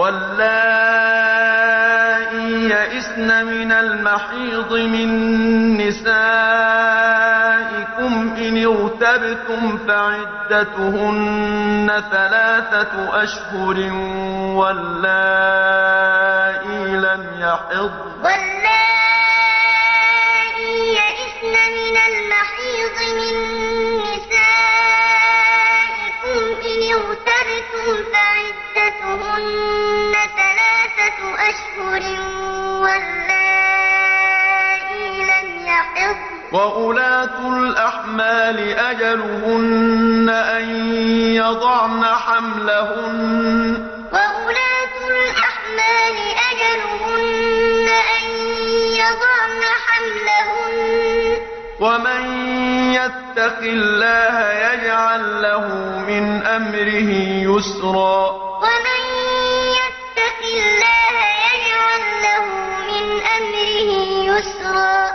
واللائي يئسن من المحيض من نسائكم إن ارتبتم فعدتهن ثلاثة أشهر واللائي لم يحض فعدتهن وَأُولَاتُ الأحمال أجلهن أن يضعن حملهن وأولاة الأحمال أجلهن أن يضعن حملهن ومن يتق الله يجعل له من أمره يسرا ومن يتق الله يجعل له من أمره يسرا